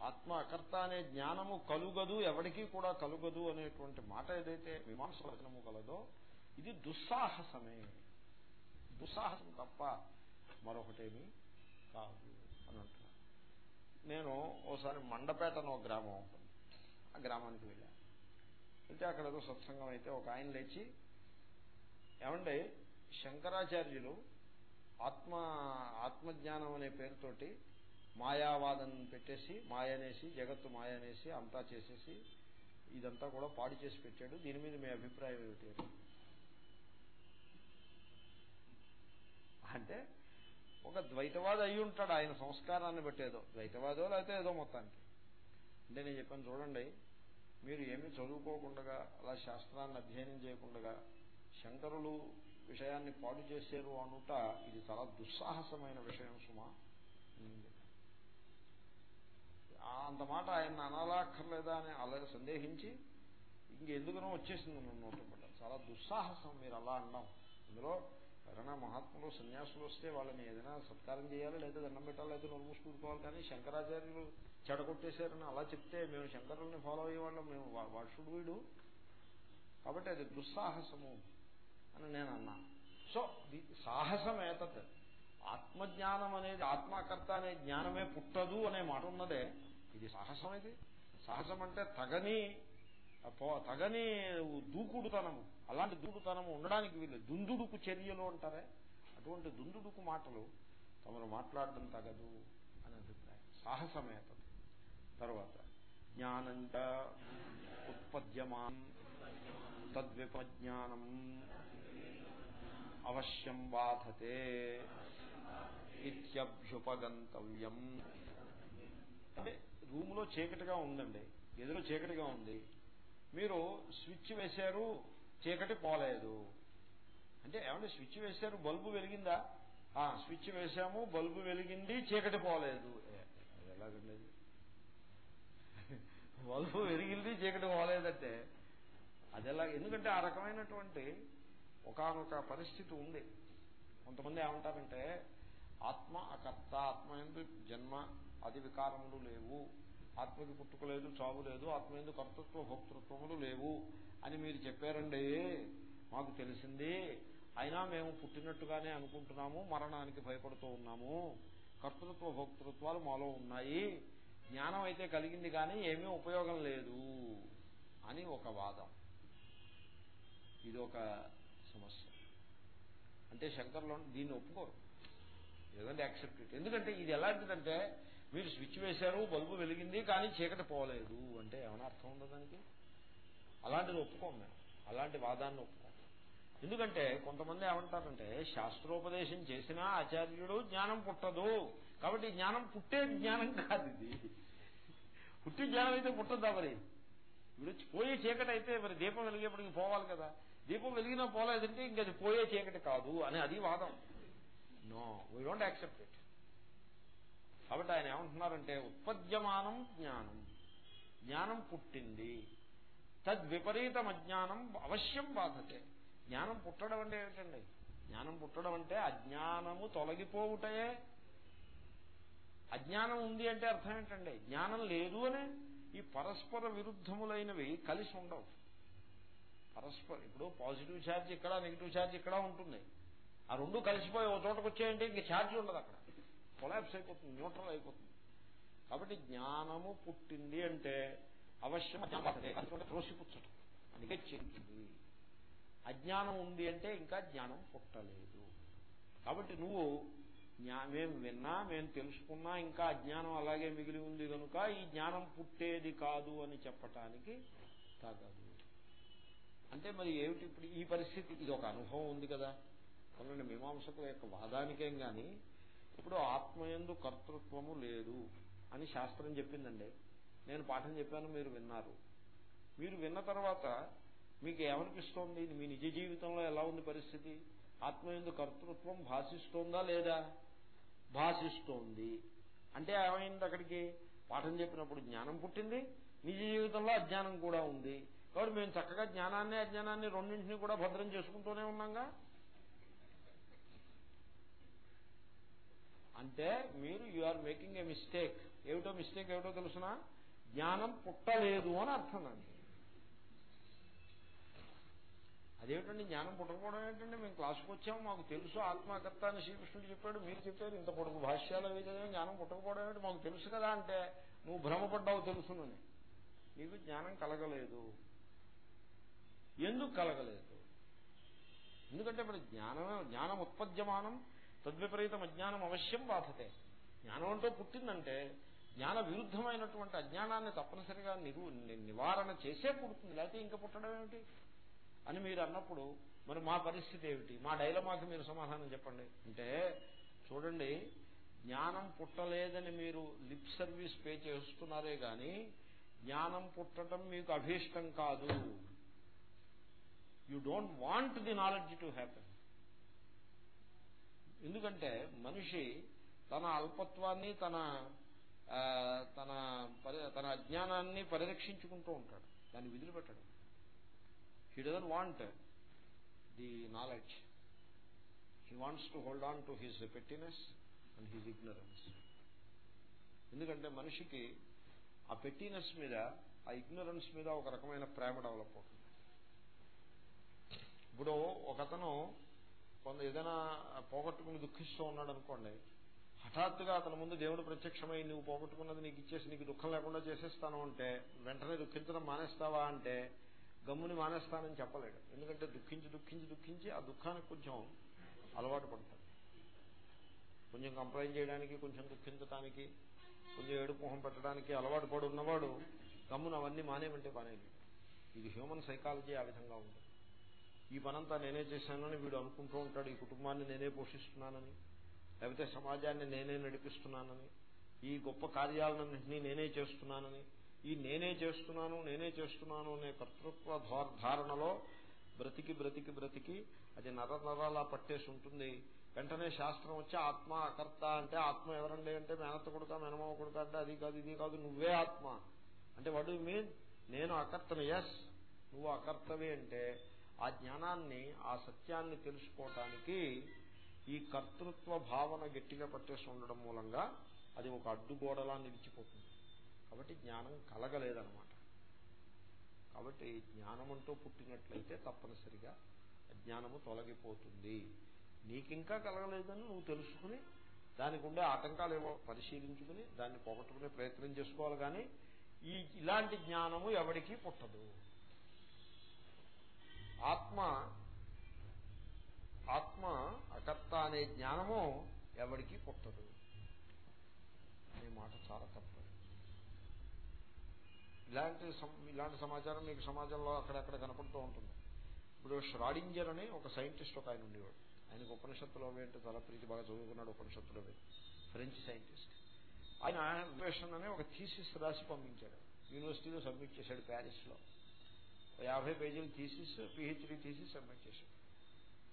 ఆత్మ అకర్త అనే జ్ఞానము కలుగదు ఎవరికీ కూడా కలుగదు అనేటువంటి మాట ఏదైతే మీమాంస వచనము కలదో ఇది దుస్సాహసమే. దుస్సాహసం తప్ప మరొకటేమీ కాదు అని అంటున్నారు. నేను ఓసారి మండపేట అని ఒక గ్రామం ఉంటుంది ఆ గ్రామానికి వెళ్ళాను. వెళ్తే అక్కడ ఏదో సత్సంగం అయితే ఒక ఆయన లేచి ఏమండి శంకరాచార్యులు ఆత్మ ఆత్మజ్ఞానం అనే పేరుతోటి మాయావాదం పెట్టేసి మాయనేసి జగత్తు మాయనేసి అంతా చేసేసి ఇదంతా కూడా పాడు చేసి పెట్టాడు. దీని మీద మీ అభిప్రాయం ఏమిటి? అంటే ఒక ద్వైతవాది అయి ఉంటాడు ఆయన సంస్కారాన్ని బట్టేదో ద్వైతవాదో లేకపోతే ఏదో మొత్తానికి. అంటే నేను చెప్పాను చూడండి మీరు ఏమీ చదువుకోకుండా అలా శాస్త్రాన్ని అధ్యయనం చేయకుండా శంకరులు విషయాన్ని పాడు చేశారు అనుట ఇది చాలా దుస్సాహసమైన విషయం సుమా. అంత మాట ఆయన అనాలక్కర్లేదా అని అలా సందేహించి ఇంకెందుకునో వచ్చేసింది నోట చాలా దుస్సాహసం మీరు అలా అన్నాం. ఇందులో ఎవరైనా మహాత్ములు సన్యాసులు వస్తే వాళ్ళని ఏదైనా సత్కారం చేయాలి? లేదా దండం పెట్టాలి? లేదా నోరు మూసుకూరుకోవాలి కానీ శంకరాచార్యులు చెడగొట్టేశారని అలా చెప్తే మేము శంకరుల్ని ఫాలో అయ్యేవాళ్ళం. మేము వాడు వీడు. కాబట్టి అది దుస్సాహసము అని నేను అన్నాను. సో సాహసం ఏతత్? ఆత్మజ్ఞానం అనేది ఆత్మకర్త అనే జ్ఞానమే పుట్టదు అనే మాట ఉన్నదే. ఇది సాహసం ఇది. సాహసం అంటే తగని తగని దూకుడుతనము. అలాంటి దూకుడుతనము ఉండడానికి వీళ్ళు దుందుడుకు చర్యలు అంటారే? అటువంటి దుందుడుకు మాటలు తమరు మాట్లాడడం తగదు అని అభిప్రాయం. సాహసమే తర్వాత జ్ఞానంట ఉత్పద్యమాన్ తద్విపజ్ఞానం అవశ్యం బాధతే ఇత్యభ్యుపగంతవ్యం. అంటే రూములో చీకటిగా ఉందండి. ఎదురు చీకటిగా ఉంది. మీరు స్విచ్ వేశారు చీకటి పోలేదు. అంటే ఏమంటే స్విచ్ వేశారు బల్బు వెలిగిందా? స్విచ్ వేశాము బల్బు వెలిగింది చీకటి పోలేదు. ఎలాగండి బల్బు వెలిగింది చీకటి పోలేదంటే అది ఎలా? ఎందుకంటే ఆ రకమైనటువంటి ఒకనొక పరిస్థితి ఉంది. కొంతమంది ఏమంటారంటే ఆత్మ అకర్త ఆత్మ ఎందు జన్మ అది వికారములు లేవు. ఆత్మకి పుట్టుకోలేదు చావు లేదు ఆత్మ ఎందు కర్తృత్వ భోక్తృత్వములు లేవు అని మీరు చెప్పారండి. మాకు తెలిసింది. అయినా మేము పుట్టినట్టుగానే అనుకుంటున్నాము మరణానికి భయపడుతూ ఉన్నాము. కర్తృత్వ భోక్తృత్వాలు మాలో ఉన్నాయి. జ్ఞానం అయితే కలిగింది కానీ ఏమీ ఉపయోగం లేదు అని ఒక వాదం. ఇది ఒక సమస్య. అంటే శంకర్లో దీన్ని ఒప్పుకోరు. ఏదంటే యాక్సెప్ట్ ఎందుకంటే ఇది ఎలాంటిదంటే మీరు స్విచ్ వేశారు బల్బు వెలిగింది కానీ చీకటి పోలేదు అంటే ఏమైనా అర్థం ఉందో దానికి? అలాంటిది ఒప్పుకోం మేము. అలాంటి వాదాన్ని ఒప్పుకోం. ఎందుకంటే కొంతమంది ఏమంటారంటే శాస్త్రోపదేశం చేసినా ఆచార్యుడు జ్ఞానం పుట్టదు. కాబట్టి జ్ఞానం పుట్టే జ్ఞానం కాదు ఇది. పుట్టి జ్ఞానం అయితే పుట్టద్దా మరి? ఇప్పుడు పోయే చీకటి అయితే మరి దీపం వెలిగేప్పటికి పోవాలి కదా. దీపం వెలిగినా పోలేదంటే ఇంక అది పోయే చీకటి కాదు అని అది వాదం. No we don't accept it కాబట్టి ఆయన ఏమంటున్నారంటే ఉత్పద్యమానం జ్ఞానం. జ్ఞానం పుట్టింది. తద్విపరీతం అజ్ఞానం అవశ్యం బాధతే. జ్ఞానం పుట్టడం అంటే ఏమిటండి? జ్ఞానం పుట్టడం అంటే అజ్ఞానము తొలగిపోవుటయే. అజ్ఞానం ఉంది అంటే అర్థం ఏంటండి? జ్ఞానం లేదు అనే ఈ పరస్పర విరుద్ధములైనవి కలిసి ఉండవు. పరస్పర ఇప్పుడు పాజిటివ్ ఛార్జ్ ఇక్కడ నెగిటివ్ ఛార్జ్ ఇక్కడ ఉంటుంది. ఆ రెండు కలిసిపోయి ఒక చోటకు వచ్చాయంటే ఇంక ఛార్జ్ ఉండదు అక్కడ. కొలాబ్స్ అయిపోతుంది న్యూట్రల్ అయిపోతుంది. కాబట్టి జ్ఞానము పుట్టింది అంటే అవశ్యం త్రోసిపుచ్చటం అందుకే చెంది అజ్ఞానం ఉంది అంటే ఇంకా జ్ఞానం పుట్టలేదు. కాబట్టి నువ్వు మేము విన్నా మేము తెలుసుకున్నా ఇంకా అజ్ఞానం అలాగే మిగిలి ఉంది కనుక ఈ జ్ఞానం పుట్టేది కాదు అని చెప్పటానికి తగదు. అంటే మరి ఏమిటి ఇప్పుడు ఈ పరిస్థితి? ఇది ఒక అనుభవం ఉంది కదా. కొన్ని మీమాంసకుల యొక్క వాదానికేం కానీ ఇప్పుడు ఆత్మయందు కర్తృత్వము లేదు అని శాస్త్రం చెప్పిందండి. నేను పాఠం చెప్పాను మీరు విన్నారు. మీరు విన్న తర్వాత మీకు ఏమనిపిస్తోంది మీ నిజ జీవితంలో ఎలా ఉంది పరిస్థితి? ఆత్మయందు కర్తృత్వం భాషిస్తోందా లేదా? భాషిస్తోంది. అంటే ఏమైంది అక్కడికి? పాఠం చెప్పినప్పుడు జ్ఞానం పుట్టింది నిజ జీవితంలో అజ్ఞానం కూడా ఉంది. కాబట్టి మేము చక్కగా జ్ఞానాన్ని అజ్ఞానాన్ని రెండింటినీ కూడా భద్రం చేసుకుంటూనే ఉన్నాగా. అంటే మీరు you are making a mistake ఏమిటో మిస్టేక్ ఏమిటో తెలుసునా? జ్ఞానం పుట్టలేదు అని అర్థం అండి. అదేమిటండి? జ్ఞానం పుట్టకపోవడం ఏంటంటే మేము క్లాసుకు వచ్చాము మాకు తెలుసు ఆత్మకర్త అని శ్రీకృష్ణుడు చెప్పాడు మీరు చెప్పారు ఇంత పొడుగు భాష్యాలు వేయడం జ్ఞానం పుట్టకపోవడం ఏమిటి మాకు తెలుసు కదా అంటే నువ్వు భ్రమపడ్డావు తెలుసునని. నీకు జ్ఞానం కలగలేదు. ఎందుకు కలగలేదు? ఎందుకంటే ఇప్పుడు జ్ఞానమే జ్ఞానం ఉత్పద్యమానం తద్విపరీతం అజ్ఞానం అవశ్యం బాధతే. జ్ఞానం అంటూ పుట్టిందంటే జ్ఞాన విరుద్ధమైనటువంటి అజ్ఞానాన్ని తప్పనిసరిగా నిరు నివారణ చేసే పుడుతుంది. లేకపోతే ఇంకా పుట్టడం ఏమిటి? అని మీరు అన్నప్పుడు మరి మా పరిస్థితి ఏమిటి? మా డైలమాకి మీరు సమాధానం చెప్పండి. అంటే చూడండి జ్ఞానం పుట్టలేదని మీరు లిప్ సర్వీస్ పే చేస్తున్నారే గాని జ్ఞానం పుట్టడం మీకు అభీష్టం కాదు. You don't want the knowledge to happen ఎందుకంటే మనిషి తన అల్పత్వాన్ని తన తన తన అజ్ఞానాన్ని పరిరక్షించుకుంటూ ఉంటాడు. దాన్ని విదిలిపెట్టడం he doesn't want the knowledge he wants to hold on to his pettiness and his ignorance ఎందుకంటే మనిషికి ఆ పెట్టినెస్ మీద ఆ ఇగ్నరెన్స్ మీద ఒక రకమైన ప్రేమ డెవలప్ అవుతుంది. ఇప్పుడు ఒకతను కొంత ఏదైనా పోగొట్టుకుని దుఃఖిస్తూ ఉన్నాడు అనుకోండి హఠాత్తుగా అతని ముందు దేవుడు ప్రత్యక్షమై నువ్వు పోగొట్టుకున్నది నీకు ఇచ్చేసి నీకు దుఃఖం లేకుండా చేసేస్తాను అంటే వెంటనే దుఃఖించడం మానేస్తావా అంటే గమ్ముని మానేస్తానని చెప్పలేడు. ఎందుకంటే దుఃఖించి దుఃఖించి దుఃఖించి ఆ దుఃఖానికి కొంచెం అలవాటు పడతాడు. కొంచెం కంప్లైంట్ చేయడానికి కొంచెం దుఃఖించడానికి కొంచెం ఏడుపు పెట్టడానికి అలవాటు పడి ఉన్నవాడు గమ్మున అవన్నీ మానేమంటే మానేది ఇది హ్యూమన్ సైకాలజీ ఆ విధంగా ఉంటుంది. ఈ పనంతా నేనే చేశానని వీడు అనుకుంటూ ఉంటాడు. ఈ కుటుంబాన్ని నేనే పోషిస్తున్నానని లేకపోతే సమాజాన్ని నేనే నడిపిస్తున్నానని ఈ గొప్ప కార్యాలన్నింటినీ నేనే చేస్తున్నానని ఈ నేనే చేస్తున్నాను నేనే చేస్తున్నాను అనే కర్తృత్వ ధారణలో బ్రతికి బ్రతికి బ్రతికి అది నర నరలా పట్టేసి ఉంటుంది. వెంటనే శాస్త్రం వచ్చి ఆత్మ అకర్త అంటే ఆత్మ ఎవరండి అంటే మేనత్త కొడుక మేనమావ కొడుక అంటే అది కాదు ఇది కాదు నువ్వే ఆత్మ. అంటే వాడు మీన్ నేను అకర్తను ఎస్ నువ్వు అకర్తవి అంటే ఆ జ్ఞానాన్ని ఆ సత్యాన్ని తెలుసుకోవటానికి ఈ కర్తృత్వ భావన గట్టిగా పట్టేసి ఉండడం మూలంగా అది ఒక అడ్డుగోడలా నిలిచిపోతుంది. కాబట్టి జ్ఞానం కలగలేదనమాట కాబట్టి జ్ఞానమంటూ పుట్టినట్లయితే తప్పనిసరిగా అజ్ఞానము తొలగిపోతుంది. నీకింకా కలగలేదని నువ్వు తెలుసుకుని దానికి ఉండే ఆటంకాలు ఏవో పరిశీలించుకుని దాన్ని పోగొట్టుకునే ప్రయత్నం చేసుకోవాలి కానీ ఈ ఇలాంటి జ్ఞానము ఎవరికీ పుట్టదు. ఆత్మ ఆత్మ అకర్త అనే జ్ఞానము ఎవరికి పుట్టదు. అనే మాట చాలా తప్పు. ఇలాంటి ఇలాంటి సమాచారం మీకు సమాజంలో అక్కడక్కడ కనపడుతూ ఉంటుంది. ఇప్పుడు ష్రాడింజర్ అని ఒక సైంటిస్ట్ ఒక ఆయన ఉండేవాడు. ఆయనకు ఉపనిషత్తులో ఏంటో చాలా ప్రీతి బాగా చదువుకున్నాడు ఉపనిషత్తులో ఫ్రెంచ్ సైంటిస్ట్ ఆయన ఇన్వేషన్ అనే ఒక థీసిస్ రాసి పంపించాడు. యూనివర్సిటీలో సబ్మిట్ చేశాడు ప్యారిస్లో యాభై పేజీలు థీసిస్ పిహెచ్డీ థీసిస్ సబ్మిట్ చేశాడు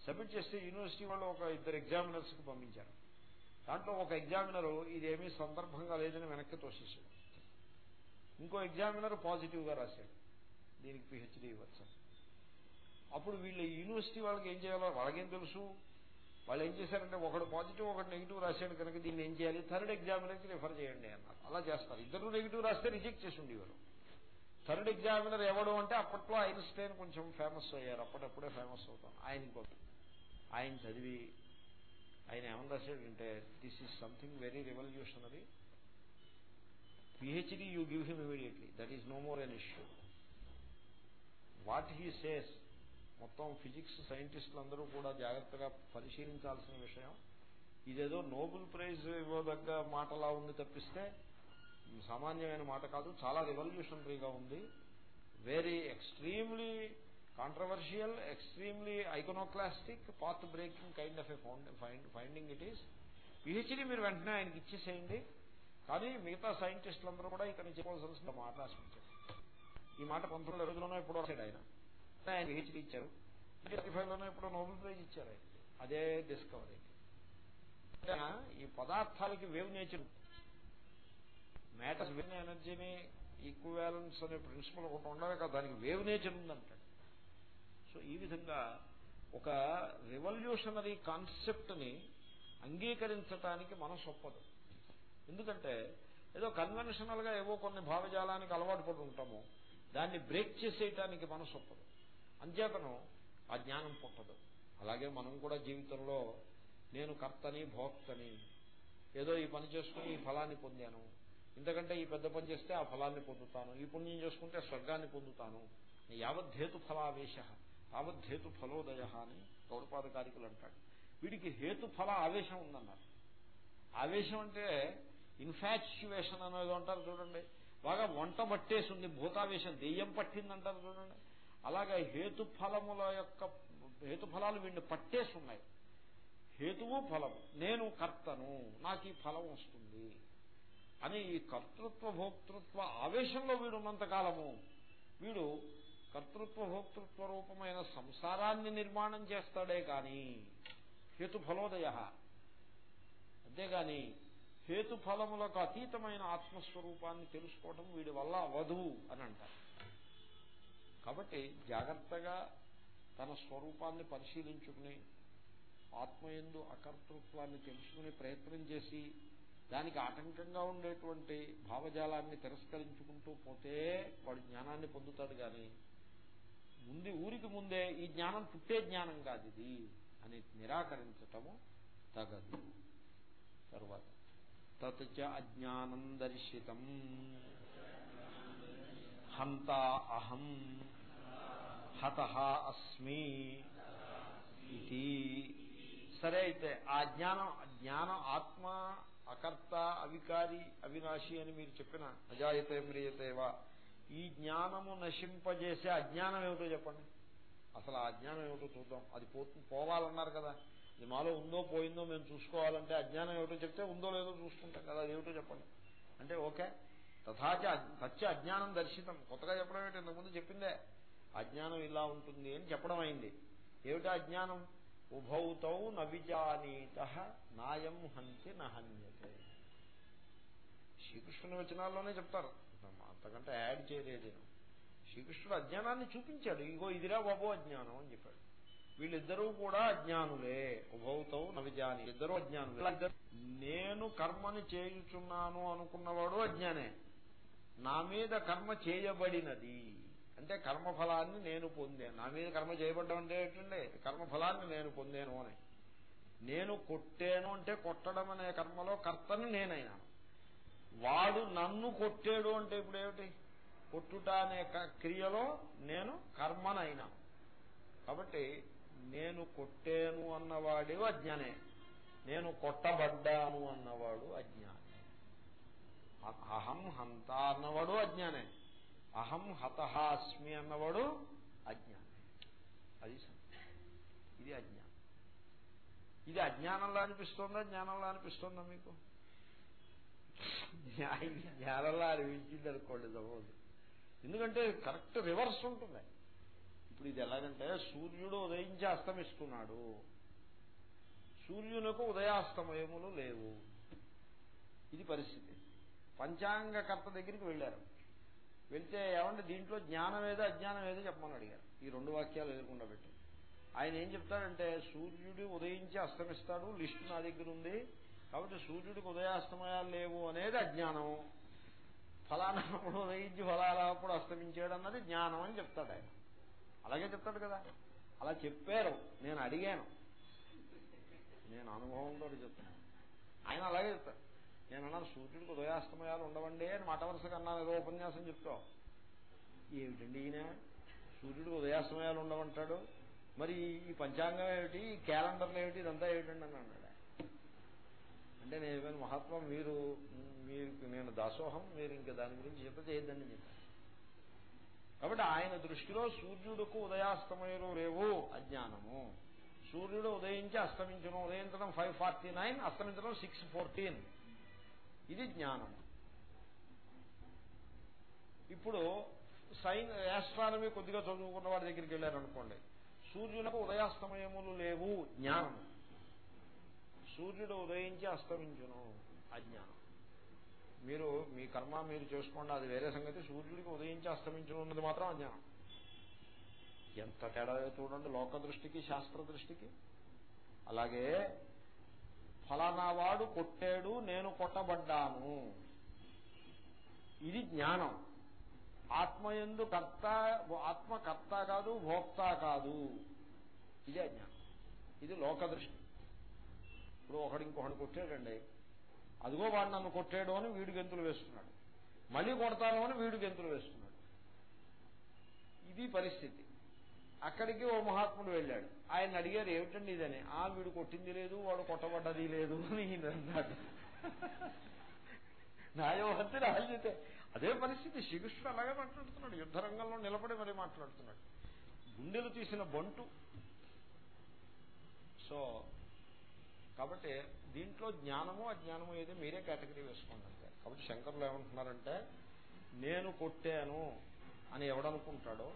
సబ్మిట్ చేస్తే యూనివర్సిటీ వాళ్ళు ఒక ఇద్దరు ఎగ్జామినర్స్కి పంపించారు. దాంట్లో ఒక ఎగ్జామినర్ ఇదేమీ సందర్భంగా లేదని వెనక్కి తోసేసాడు ఇంకో ఎగ్జామినర్ పాజిటివ్గా రాశాడు. దీనికి పిహెచ్డీ ఇవ్వచ్చు. అప్పుడు వీళ్ళు యూనివర్సిటీ వాళ్ళకి ఏం చేయాలో వాళ్ళకేం తెలుసు? వాళ్ళు ఏం చేశారంటే ఒకడు పాజిటివ్ ఒకటి నెగిటివ్ రాశాడు కనుక దీన్ని ఏం చేయాలి? థర్డ్ ఎగ్జామినర్కి రిఫర్ చేయండి అన్నారు. అలా చేస్తారు. ఇద్దరు నెగిటివ్ రాస్తే రిజెక్ట్ చేసి ఉండేవారు. థర్డ్ ఎగ్జామినర్ ఎవడు అంటే అప్పట్లో ఐన్స్టైన్ కొంచెం ఫేమస్ అయ్యారు. అప్పుడప్పుడే ఫేమస్ అవుతాం. ఆయన ఆయన చదివి ఆయన ఏమని రాశాడంటే this is something very revolutionary PhD you give him immediately that is no more an issue what he says మొత్తం ఫిజిక్స్ సైంటిస్టులు అందరూ కూడా జాగ్రత్తగా పరిశీలించాల్సిన విషయం. ఇదేదో నోబెల్ ప్రైజ్ ఇవ్వదగ్గ మాటలా ఉంది తప్పిస్తే సామాన్యమైన మాట కాదు చాలా రివల్యూషనరీగా ఉంది. Very extremely controversial extremely iconoclastic path breaking kind of a finding it is PhD మీరు వెంటనే ఆయనకి ఇచ్చేసేయండి. కానీ మిగతా సైంటిస్టులందరూ కూడా ఇక్కడ చెప్పవలసిన మాట ఆశించారు ఈ మాట పంతొమ్మిది రోజుల్లోనో ఎప్పుడో వచ్చాడు ఆయన. ఆయన పిహెచ్డి ఇచ్చారు. థర్టీ ఫైవ్లోనో ఎప్పుడో నోబెల్ ప్రైజ్ ఇచ్చారు ఆయన. అదే డిస్కవరీ ఈ పదార్థాలకి వేవ్ నేచర్ మ్యాటర్ వేవ్ ఎనర్జీని ఈక్వాలెన్స్ అనే ప్రిన్సిపల్ ఒకటి ఉండాలి కదా దానికి వేవ్ నేచర్ ఉందంటాడు. సో ఈ విధంగా ఒక రివల్యూషనరీ కాన్సెప్ట్ని అంగీకరించటానికి మనసు ఒప్పదు. ఎందుకంటే ఏదో కన్వెన్షనల్గా ఏవో కొన్ని భావజాలానికి అలవాటు పడి ఉంటాము. దాన్ని బ్రేక్ చేసేయటానికి మనసు ఒప్పదు. అంచేతను ఆ జ్ఞానం పుట్టదు. అలాగే మనం కూడా జీవితంలో నేను కర్తని భోక్తని ఏదో ఈ పని చేసుకుని ఈ ఫలాన్ని పొందాను ఇంతకంటే ఈ పెద్ద పని చేస్తే ఆ ఫలాన్ని పొందుతాను. ఈ పుణ్యం చేసుకుంటే స్వర్గాన్ని పొందుతాను. యావద్ధేతు ఫలావేశ యావద్ధేతు ఫలోదయ అని గౌడపాదకారికులు అంటాడు. వీడికి హేతు ఫల ఆవేశం ఉందన్నారు. ఆవేశం అంటే ఇన్ఫాచ్యువేషన్ అనేది అంటారు చూడండి. బాగా వంట పట్టేసింది భూతావేశం దెయ్యం పట్టిందంటారు చూడండి. అలాగే హేతుఫలముల యొక్క హేతుఫలాలు వీడిని పట్టేసి ఉన్నాయి. హేతువు ఫలము నేను కర్తను నాకు ఈ ఫలం వస్తుంది. అని ఈ కర్తృత్వ భోక్తృత్వ ఆవేశంలో వీడు ఉన్నంతకాలము వీడు కర్తృత్వ భోక్తృత్వ రూపమైన సంసారాన్ని నిర్మాణం చేస్తాడే కానీ హేతుఫలోదయ అంతేగాని హేతుఫలములకు అతీతమైన ఆత్మస్వరూపాన్ని తెలుసుకోవటం వీడి వల్ల అవధు అని అంటారు. కాబట్టి జాగ్రత్తగా తన స్వరూపాన్ని పరిశీలించుకుని ఆత్మయందు అకర్తృత్వాన్ని తెలుసుకునే ప్రయత్నం చేసి దానికి ఆటంకంగా ఉండేటువంటి భావజాలాన్ని తిరస్కరించుకుంటూ పోతే వాడు జ్ఞానాన్ని పొందుతాడు కానీ ముందు ఊరికి ముందే ఈ జ్ఞానం పుట్టే జ్ఞానం కాదు ఇది అని నిరాకరించటము తగదు. తరువాత తచ్చ అజ్ఞానం దర్శితం. హంత అహం. హత అస్మి ఇది. సరే అయితే ఆ జ్ఞానం జ్ఞానం ఆత్మ అకర్త అవికారి అవినాశి అని మీరు చెప్పిన అజాయతే మ్రియతేవా ఈ జ్ఞానము నశింపజేసే అజ్ఞానం ఏమిటో చెప్పండి. అసలు ఆ అజ్ఞానం ఏమిటో చూద్దాం. అది పోతు పోవాలన్నారు కదా. ఇది మాలో ఉందో పోయిందో మేము చూసుకోవాలంటే అజ్ఞానం ఏమిటో చెప్తే ఉందో లేదో చూసుకుంటాం కదా అది ఏమిటో చెప్పండి. అంటే ఓకే. తథాచ సత్య అజ్ఞానం దర్శితం. కొత్తగా చెప్పడం ఏంటి? ఇంతకుముందు చెప్పిందే. అజ్ఞానం ఇలా ఉంటుంది అని చెప్పడం అయింది. ఏమిటా అజ్ఞానం? ఉభౌతౌ నవిజానీత నాయం హంతి నహన్యతే. శ్రీకృష్ణుని వచనాల్లోనే చెప్తారు. అంతకంటే యాడ్ చేయలేదు శ్రీకృష్ణుడు అజ్ఞానాన్ని చూపించాడు. ఇగో ఇదిరా బాబు అజ్ఞానం అని చెప్పాడు. వీళ్ళిద్దరూ కూడా అజ్ఞానులే. ఉభౌతౌ నవిజాని ఇద్దరు అజ్ఞానులే. నేను కర్మని చేయుచున్నాను అనుకున్నవాడు అజ్ఞానే. నా మీద కర్మ చేయబడినది. అంటే కర్మఫలాన్ని నేను పొందాను. నా మీద కర్మ చేయబడ్డం అంటే ఏంటండి? కర్మఫలాన్ని నేను పొందాను అని. నేను కొట్టాను అంటే కొట్టడం అనే కర్మలో కర్తను నేనైనాను. వాడు నన్ను కొట్టాడు అంటే ఇప్పుడు ఏమిటి? కొట్టుట అనే క్రియలో నేను కర్మనైనా కాబట్టి నేను కొట్టాను అన్నవాడు అజ్ఞానే. నేను కొట్టబడ్డాను అన్నవాడు అజ్ఞానే. అహం హంత అన్నవాడు అజ్ఞానే. అహం హతహాస్మి అన్నవాడు అజ్ఞానం. అది ఇది అజ్ఞానం. ఇది అజ్ఞానంలా అనిపిస్తుందా? జ్ఞానంలా అనిపిస్తుందా మీకు? జ్ఞానంలా అనిపించింది అనుకోండి సపోజ్. ఎందుకంటే కరెక్ట్ రివర్స్ ఉంటుంది. ఇప్పుడు ఇది ఎలాగంటే సూర్యుడు ఉదయించి అస్తమిస్తున్నాడు సూర్యునకు ఉదయాస్తమయములు లేవు. ఇది పరిస్థితి. పంచాంగకర్త దగ్గరికి వెళ్ళారు. వెళ్తే ఏమంటే దీంట్లో జ్ఞానం ఏదో అజ్ఞానం ఏదో చెప్పమని అడిగారు. ఈ రెండు వాక్యాలు ఎదుర్కొండ పెట్టి. ఆయన ఏం చెప్తాడంటే సూర్యుడు ఉదయించి అస్తమిస్తాడు లిస్టు నా దగ్గర ఉంది. కాబట్టి సూర్యుడికి ఉదయాస్తమయాలు లేవు అనేది అజ్ఞానం. ఫలానాప్పుడు ఉదయించి ఫలానాప్పుడు అస్తమించాడు అన్నది జ్ఞానం అని చెప్తాడు ఆయన. అలాగే చెప్తాడు కదా. అలా చెప్పారు. నేను అడిగాను. నేను అనుభవంతో చెప్తాను. ఆయన అలాగే చెప్తాడు. నేను అన్నాను సూర్యుడికి ఉదయాస్తమయాలు ఉండవండి అని మాట వరుసగా అన్నాను ఏదో ఉపన్యాసం చెప్తావు ఏమిటండి ఈయన? సూర్యుడికి ఉదయాస్తమయాలు ఉండవంటాడు. మరి ఈ పంచాంగం ఏమిటి? ఈ క్యాలెండర్లు ఏమిటి? ఇదంతా ఏమిటండి అని అన్నాడు. అంటే నేను మహాత్మా మీరు మీరు నేను దాసోహం మీరు ఇంకా దాని గురించి చెప్ప చేయొద్దని చెప్పాను కాబట్టి ఆయన దృష్టిలో సూర్యుడుకు ఉదయాస్తమయలు లేవు అజ్ఞానము. సూర్యుడు ఉదయించి అస్తమించడం ఉదయించడం ఫైవ్ ఫార్టీ నైన్ అస్తమించడం సిక్స్ ఫోర్టీన్ ఇది జ్ఞానం. ఇప్పుడు సైన్ యాస్ట్రానమీ కొద్దిగా చదువుకున్న వాడి దగ్గరికి వెళ్ళారనుకోండి సూర్యులకు ఉదయాస్తమయములు లేవు జ్ఞానం. సూర్యుడు ఉదయించి అస్తమించును అజ్ఞానం. మీరు మీ కర్మ మీరు చేసుకోండి అది వేరే సంగతి సూర్యుడికి ఉదయించి అస్తమించును ఉన్నది మాత్రం అజ్ఞానం. ఎంత తేడా చూడండి లోక దృష్టికి శాస్త్ర దృష్టికి. అలాగే ఫలానా వాడు కొట్టాడు నేను కొట్టబడ్డాను. ఇది జ్ఞానం. ఆత్మయందు కర్త ఆత్మ కర్త కాదు భోక్త కాదు. ఇదే జ్ఞానం. ఇది లోక దృష్టి. ఇప్పుడు ఒకడు ఇంకొకడు కొట్టాడండి. అదిగో వాడు నన్ను కొట్టాడు అని వీడు గెంతులు వేస్తున్నాడు. మళ్ళీ కొడతాను అని వీడు గెంతులు వేస్తున్నాడు. ఇది పరిస్థితి. అక్కడికి ఓ మహాత్ముడు వెళ్ళాడు. ఆయన అడిగారు ఏమిటండి ఇదని? ఆ వీడు కొట్టింది లేదు వాడు కొట్టబడ్డది లేదు అని ఈయన అన్నాడు. న్యాయవంతి రాజ్యతే అదే పరిస్థితి. శ్రీకృష్ణుడు అలాగే మాట్లాడుతున్నాడు. యుద్ధరంగంలో నిలబడి మరీ మాట్లాడుతున్నాడు. గుండెలు తీసిన బంటు. సో కాబట్టి దీంట్లో జ్ఞానము అజ్ఞానము ఏది మీరే కేటగిరీ వేసుకోండి అంతే. కాబట్టి శంకర్లు ఏమంటున్నారంటే నేను కొట్టాను అని ఎవడనుకుంటాడో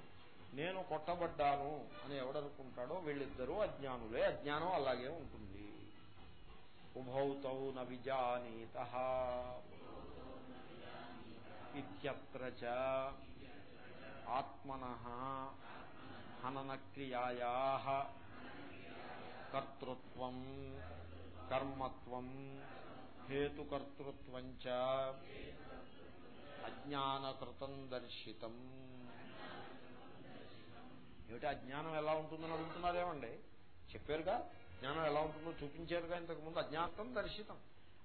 నేను కొట్టబడ్డాను అని ఎవడనుకుంటాడో వీళ్ళిద్దరూ అజ్ఞానులే. అజ్ఞానం అలాగే ఉంటుంది. ఉభౌతౌ న విజానీత ఇత్యత్ర ఆత్మన హననక్రియా కర్తృత్వం కర్మత్వం హేతుకర్తృత్వం అజ్ఞానకృతం దర్శితం. ఏమిటి అజ్ఞానం ఎలా ఉంటుందని అడుగుతున్నారేమండి? చెప్పారుగా జ్ఞానం ఎలా ఉంటుందో చూపించారుగా ఇంతకుముందు. అజ్ఞాతం దర్శితం.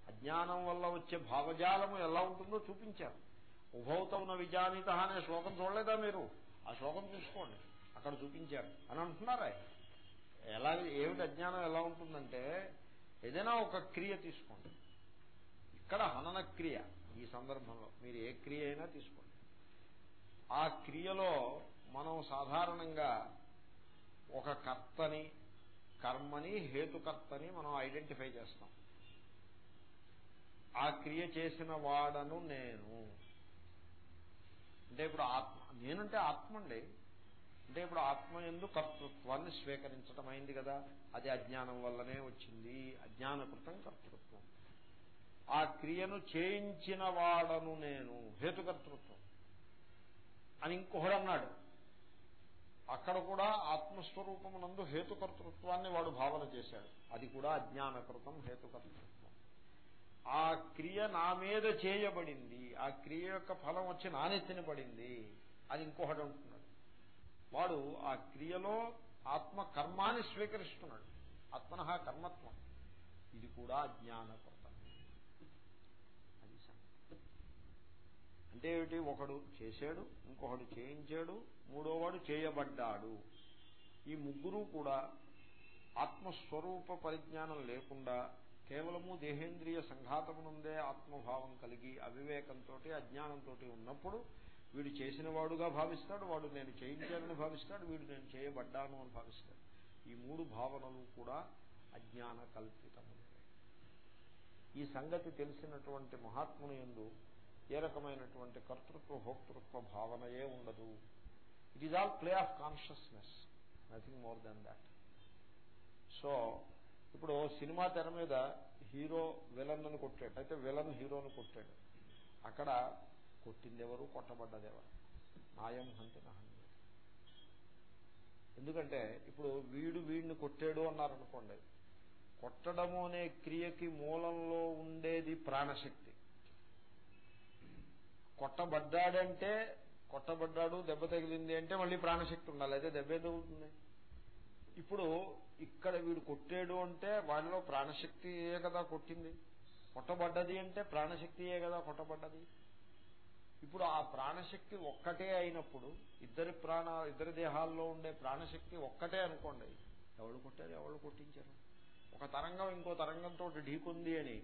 అజ్ఞానం వల్ల వచ్చే భావజాలము ఎలా ఉంటుందో చూపించారు. ఉభౌతమున విజానిత అనే శ్లోకం చూడలేదా మీరు? ఆ శ్లోకం చూసుకోండి. అక్కడ చూపించారు. అని అంటున్నారా. ఎలా ఏమిటి అజ్ఞానం ఎలా ఉంటుందంటే ఏదైనా ఒక క్రియ తీసుకోండి. ఇక్కడ హనన క్రియ ఈ సందర్భంలో. మీరు ఏ క్రియ అయినా తీసుకోండి. ఆ క్రియలో మనం సాధారణంగా ఒక కర్తని కర్మని హేతుకర్తని మనం ఐడెంటిఫై చేస్తాం. ఆ క్రియ చేసిన వాడను నేను. అంటే ఇప్పుడు ఆత్మ నేనంటే ఆత్మ అండి అంటే ఇప్పుడు ఆత్మ ఎందు కర్తృత్వాన్ని స్వీకరించడం అయింది కదా. అది అజ్ఞానం వల్లనే వచ్చింది. అజ్ఞానకృతం కర్తృత్వం. ఆ క్రియను చేయించిన వాడను నేను హేతుకర్తృత్వం. అని ఇంకొకడు అన్నాడు. అక్కడ కూడా ఆత్మస్వరూపమునందు హేతుకర్తృత్వాన్ని వాడు భావన చేశాడు. అది కూడా అజ్ఞానకృతం హేతుకర్తృత్వం. ఆ క్రియ నా మీద చేయబడింది ఆ క్రియ యొక్క ఫలం వచ్చి నానెత్తిన పడింది అని ఇంకొకటి అంటున్నాడు. వాడు ఆ క్రియలో ఆత్మ కర్మాన్ని స్వీకరిస్తున్నాడు. ఆత్మన కర్మత్వం. ఇది కూడా అజ్ఞానకృతం అది సంగతి. అంటే ఏమిటి? ఒకడు చేశాడు ఇంకొకడు చేయించాడు మూడోవాడు చేయబడ్డాడు. ఈ ముగ్గురు కూడా ఆత్మస్వరూప పరిజ్ఞానం లేకుండా కేవలము దేహేంద్రియ సంఘాతమునందే ఆత్మభావం కలిగి అవివేకంతో అజ్ఞానంతో ఉన్నప్పుడు వీడు చేసిన వాడుగా భావిస్తాడు వాడు నేను చేయించానని భావిస్తాడు వీడు నేను చేయబడ్డాను అని భావిస్తాడు. ఈ మూడు భావనలు కూడా అజ్ఞాన కల్పితములే ఈ సంగతి తెలిసినటువంటి మహాత్ముని ఎందు ఏ రకమైనటువంటి కర్తృత్వ భోక్తృత్వ భావనయే ఉండదు. It is all play of consciousness nothing more than that so ఇప్పుడు సినిమా తెర మీద హీరో విలన్ అని కొట్టాడు. అయితే విలన్ హీరోను కొట్టాడు. అక్కడ కొట్టిందెవరు? కొట్టబడ్డదెవరు? నాయం హంతి. నహంతి ఎందుకంటే ఇప్పుడు వీడు వీడిని కొట్టాడు అన్నారనుకోండి. కొట్టడము అనే క్రియకి మూలంలో ఉండేది ప్రాణశక్తి. కొట్టబడ్డాడంటే కొట్టబడ్డాడు దెబ్బ తగిలింది అంటే మళ్ళీ ప్రాణశక్తి ఉండాలి. అయితే దెబ్బ ఎదుగుతుంది ఇప్పుడు ఇక్కడ వీడు కొట్టాడు అంటే వాడిలో ప్రాణశక్తియే కదా కొట్టింది. కొట్టబడ్డది అంటే ప్రాణశక్తియే కదా కొట్టబడ్డది. ఇప్పుడు ఆ ప్రాణశక్తి ఒక్కటే అయినప్పుడు ఇద్దరి ప్రాణ ఇద్దరి దేహాల్లో ఉండే ప్రాణశక్తి ఒక్కటే అనుకోండి. ఎవరు కొట్టారు ఎవరు కొట్టించారు ఒక తరంగం ఇంకో తరంగంతో ఢీకొంది అని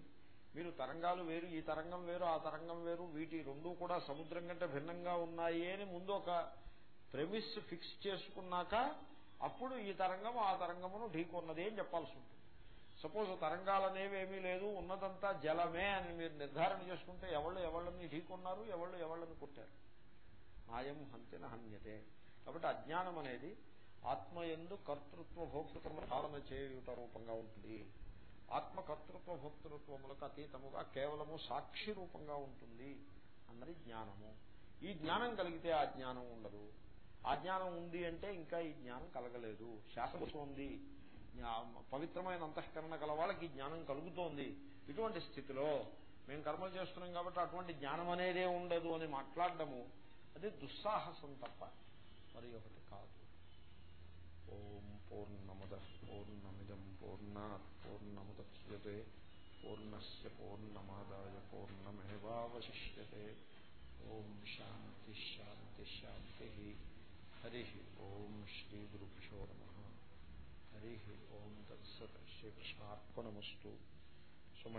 మీరు తరంగాలు వేరు ఈ తరంగం వేరు ఆ తరంగం వేరు వీటి రెండూ కూడా సముద్రం కంటే భిన్నంగా ఉన్నాయి అని ముందు ఒక ప్రెమిస్ ఫిక్స్ చేసుకున్నాక అప్పుడు ఈ తరంగం ఆ తరంగమును ఢీకొన్నది అని చెప్పాల్సి ఉంటుంది. సపోజ్ తరంగాలనేవి ఏమీ లేదు ఉన్నదంతా జలమే అని మీరు నిర్ధారణ చేసుకుంటే ఎవళ్ళు ఎవళ్ళని ఢీకొన్నారు ఎవళ్ళు ఎవళ్ళని కొట్టారు? మాయం హంతిన హన్యతే. కాబట్టి అజ్ఞానం అనేది ఆత్మయందు కర్తృత్వ భోక్తృత్వ భావన చేయుట రూపంగా ఉంటుంది. ఆత్మకర్తృత్వ భోక్తృత్వములకు అతీతముగా కేవలము సాక్షి రూపంగా ఉంటుంది అన్నది జ్ఞానము. ఈ జ్ఞానం కలిగితే ఆ జ్ఞానం ఉండదు. ఆ జ్ఞానం ఉంది అంటే ఇంకా ఈ జ్ఞానం కలగలేదు. శాస్త్రం ఉంది. పవిత్రమైన అంతఃకరణ గల వాళ్ళకి జ్ఞానం కలుగుతోంది. ఇటువంటి స్థితిలో మేము కర్మలు చేస్తున్నాం కాబట్టి అటువంటి జ్ఞానం అనేదే ఉండదు అని మాట్లాడటము అది దుస్సాహసం తప్ప మరి ఒకటి కాదు. ఓం పూర్ణముద పూర్ణమిదం పూర్ణా పూర్ణముద్యతే పూర్ణస్ పూర్ణమాదాయ పూర్ణమేవాశిష్యతే ఓం శాంతి శాంతి శాంతి హరి ఓం శ్రీ గురుభ్యో నమ హరి ఓం తత్సత్ శ్రీకృష్ణార్పణమస్తు సుమ